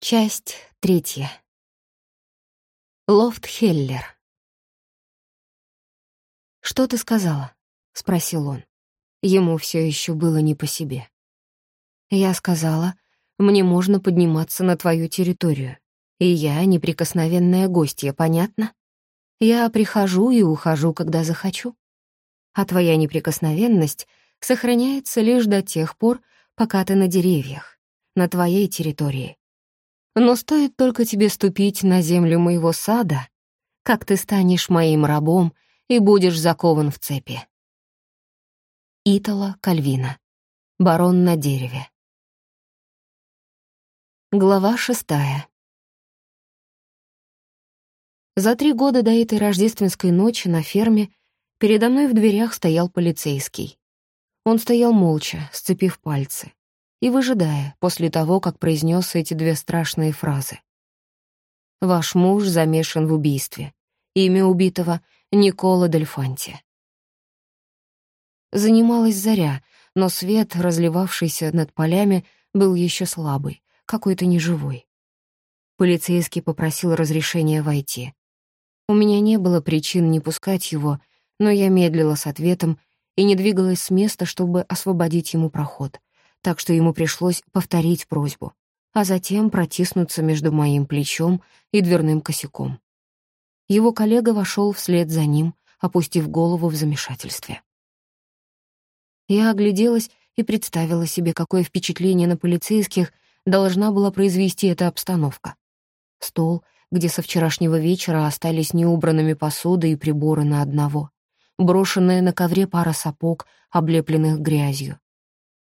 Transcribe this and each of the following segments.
Часть третья. Лофт Хеллер. «Что ты сказала?» — спросил он. Ему все еще было не по себе. Я сказала, мне можно подниматься на твою территорию, и я неприкосновенная гостья, понятно? Я прихожу и ухожу, когда захочу. А твоя неприкосновенность сохраняется лишь до тех пор, пока ты на деревьях, на твоей территории но стоит только тебе ступить на землю моего сада, как ты станешь моим рабом и будешь закован в цепи. Итала Кальвина. Барон на дереве. Глава шестая. За три года до этой рождественской ночи на ферме передо мной в дверях стоял полицейский. Он стоял молча, сцепив пальцы и выжидая после того, как произнес эти две страшные фразы. «Ваш муж замешан в убийстве. Имя убитого — Никола Дельфанти». Занималась заря, но свет, разливавшийся над полями, был еще слабый, какой-то неживой. Полицейский попросил разрешения войти. У меня не было причин не пускать его, но я медлила с ответом и не двигалась с места, чтобы освободить ему проход так что ему пришлось повторить просьбу, а затем протиснуться между моим плечом и дверным косяком. Его коллега вошел вслед за ним, опустив голову в замешательстве. Я огляделась и представила себе, какое впечатление на полицейских должна была произвести эта обстановка. Стол, где со вчерашнего вечера остались неубранными посуда и приборы на одного, брошенная на ковре пара сапог, облепленных грязью,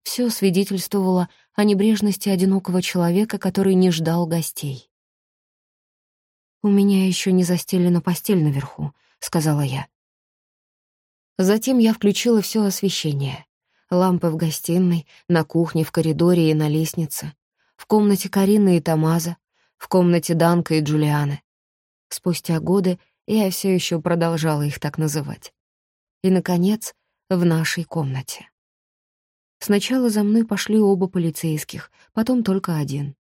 все свидетельствовало о небрежности одинокого человека, который не ждал гостей. «У меня еще не застелена постель наверху», — сказала я. Затем я включила все освещение. Лампы в гостиной, на кухне, в коридоре и на лестнице, в комнате Карины и Тамаза, в комнате Данка и Джулианы. Спустя годы я все еще продолжала их так называть. И, наконец, в нашей комнате. Сначала за мной пошли оба полицейских, потом только один.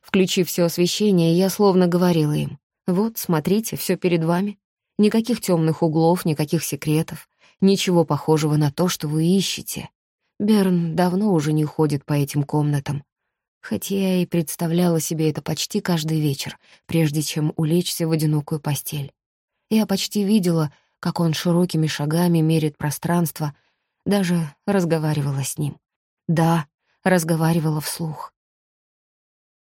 Включив все освещение, я словно говорила им, «Вот, смотрите, все перед вами. Никаких темных углов, никаких секретов, ничего похожего на то, что вы ищете. Берн давно уже не ходит по этим комнатам. Хотя я и представляла себе это почти каждый вечер, прежде чем улечься в одинокую постель. Я почти видела, как он широкими шагами мерит пространство — даже разговаривала с ним. Да, разговаривала вслух.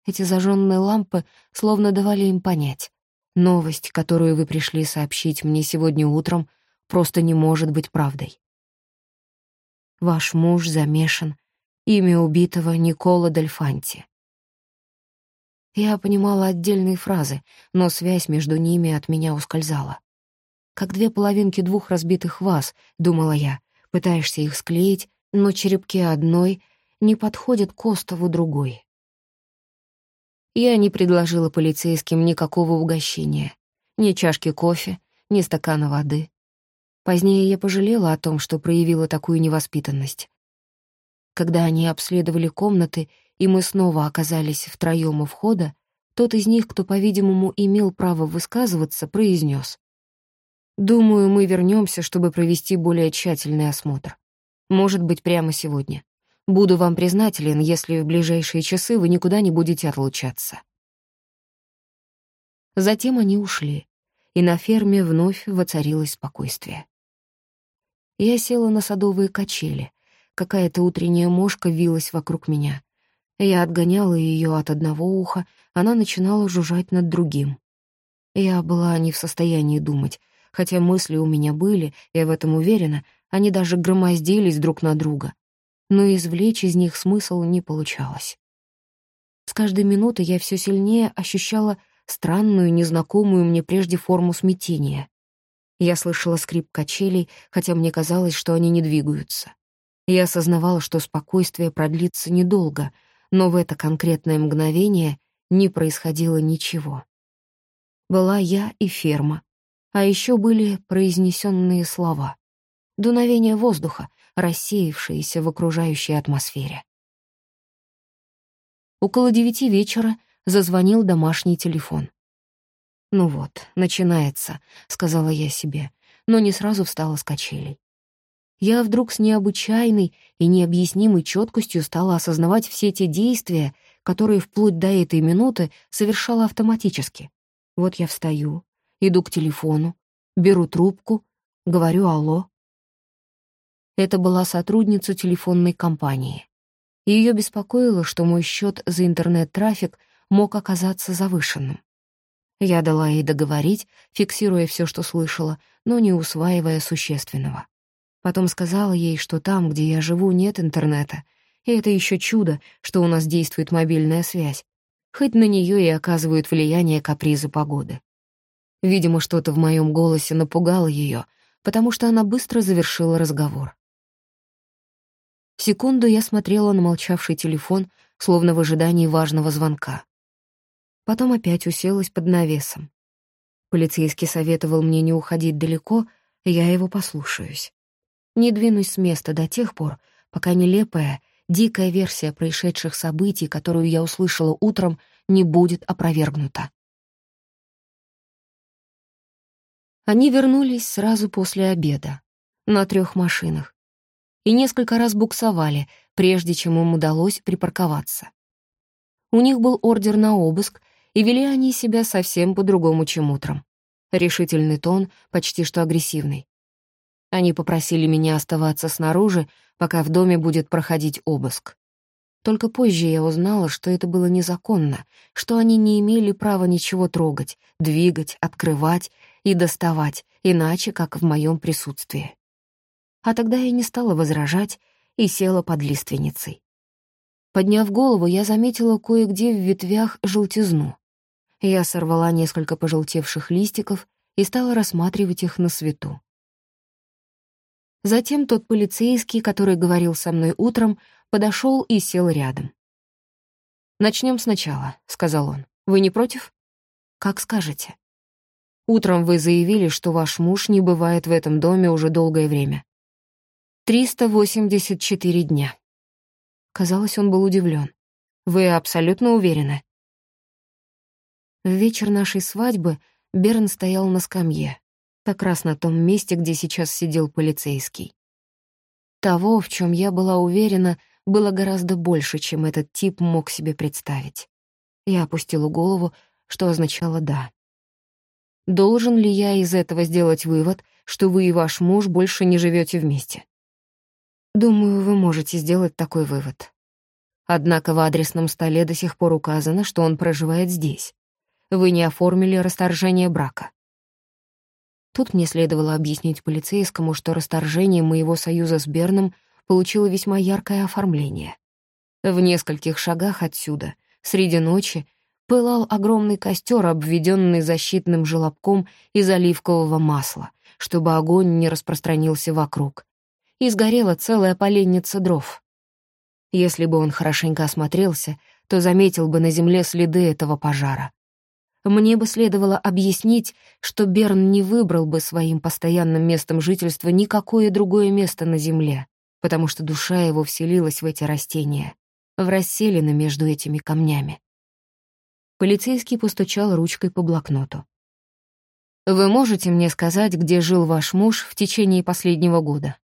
Эти зажженные лампы словно давали им понять. Новость, которую вы пришли сообщить мне сегодня утром, просто не может быть правдой. Ваш муж замешан. Имя убитого Никола Дельфанти. Я понимала отдельные фразы, но связь между ними от меня ускользала. Как две половинки двух разбитых ваз, думала я, Пытаешься их склеить, но черепки одной не подходят к остову другой. Я не предложила полицейским никакого угощения, ни чашки кофе, ни стакана воды. Позднее я пожалела о том, что проявила такую невоспитанность. Когда они обследовали комнаты, и мы снова оказались втроём у входа, тот из них, кто, по-видимому, имел право высказываться, произнес: Думаю, мы вернемся, чтобы провести более тщательный осмотр. Может быть, прямо сегодня. Буду вам признателен, если в ближайшие часы вы никуда не будете отлучаться. Затем они ушли, и на ферме вновь воцарилось спокойствие. Я села на садовые качели. Какая-то утренняя мошка вилась вокруг меня. Я отгоняла ее от одного уха, она начинала жужжать над другим. Я была не в состоянии думать, Хотя мысли у меня были, я в этом уверена, они даже громоздились друг на друга. Но извлечь из них смысл не получалось. С каждой минутой я все сильнее ощущала странную, незнакомую мне прежде форму смятения. Я слышала скрип качелей, хотя мне казалось, что они не двигаются. Я осознавала, что спокойствие продлится недолго, но в это конкретное мгновение не происходило ничего. Была я и ферма, а еще были произнесенные слова. Дуновение воздуха, рассеявшееся в окружающей атмосфере. Около девяти вечера зазвонил домашний телефон. «Ну вот, начинается», — сказала я себе, но не сразу встала с качелей. Я вдруг с необычайной и необъяснимой четкостью стала осознавать все те действия, которые вплоть до этой минуты совершала автоматически. Вот я встаю, иду к телефону, беру трубку, говорю «Алло». Это была сотрудница телефонной компании. Ее беспокоило, что мой счет за интернет-трафик мог оказаться завышенным. Я дала ей договорить, фиксируя все, что слышала, но не усваивая существенного. Потом сказала ей, что там, где я живу, нет интернета, и это еще чудо, что у нас действует мобильная связь, хоть на нее и оказывают влияние капризы погоды. Видимо, что-то в моем голосе напугало ее, потому что она быстро завершила разговор. Секунду я смотрела на молчавший телефон, словно в ожидании важного звонка. Потом опять уселась под навесом. Полицейский советовал мне не уходить далеко, я его послушаюсь. Не двинусь с места до тех пор, пока нелепая, дикая версия происшедших событий, которую я услышала утром, не будет опровергнута. Они вернулись сразу после обеда, на трех машинах, и несколько раз буксовали, прежде чем им удалось припарковаться. У них был ордер на обыск, и вели они себя совсем по-другому, чем утром. Решительный тон, почти что агрессивный. Они попросили меня оставаться снаружи, пока в доме будет проходить обыск. Только позже я узнала, что это было незаконно, что они не имели права ничего трогать, двигать, открывать и доставать, иначе, как в моем присутствии. А тогда я не стала возражать и села под лиственницей. Подняв голову, я заметила кое-где в ветвях желтизну. Я сорвала несколько пожелтевших листиков и стала рассматривать их на свету. Затем тот полицейский, который говорил со мной утром, подошел и сел рядом. «Начнем сначала», — сказал он. «Вы не против?» «Как скажете». «Утром вы заявили, что ваш муж не бывает в этом доме уже долгое время. 384 дня». Казалось, он был удивлен. «Вы абсолютно уверены?» В вечер нашей свадьбы Берн стоял на скамье, как раз на том месте, где сейчас сидел полицейский. Того, в чем я была уверена, было гораздо больше, чем этот тип мог себе представить. Я опустила голову, что означало «да». Должен ли я из этого сделать вывод, что вы и ваш муж больше не живете вместе? Думаю, вы можете сделать такой вывод. Однако в адресном столе до сих пор указано, что он проживает здесь вы не оформили расторжение брака. Тут мне следовало объяснить полицейскому, что расторжение моего союза с Берном получило весьма яркое оформление. В нескольких шагах отсюда, среди ночи, пылал огромный костер, обведенный защитным желобком из оливкового масла, чтобы огонь не распространился вокруг. И сгорела целая поленница дров. Если бы он хорошенько осмотрелся, то заметил бы на земле следы этого пожара. Мне бы следовало объяснить, что Берн не выбрал бы своим постоянным местом жительства никакое другое место на земле, потому что душа его вселилась в эти растения, в расселины между этими камнями. Полицейский постучал ручкой по блокноту. «Вы можете мне сказать, где жил ваш муж в течение последнего года?»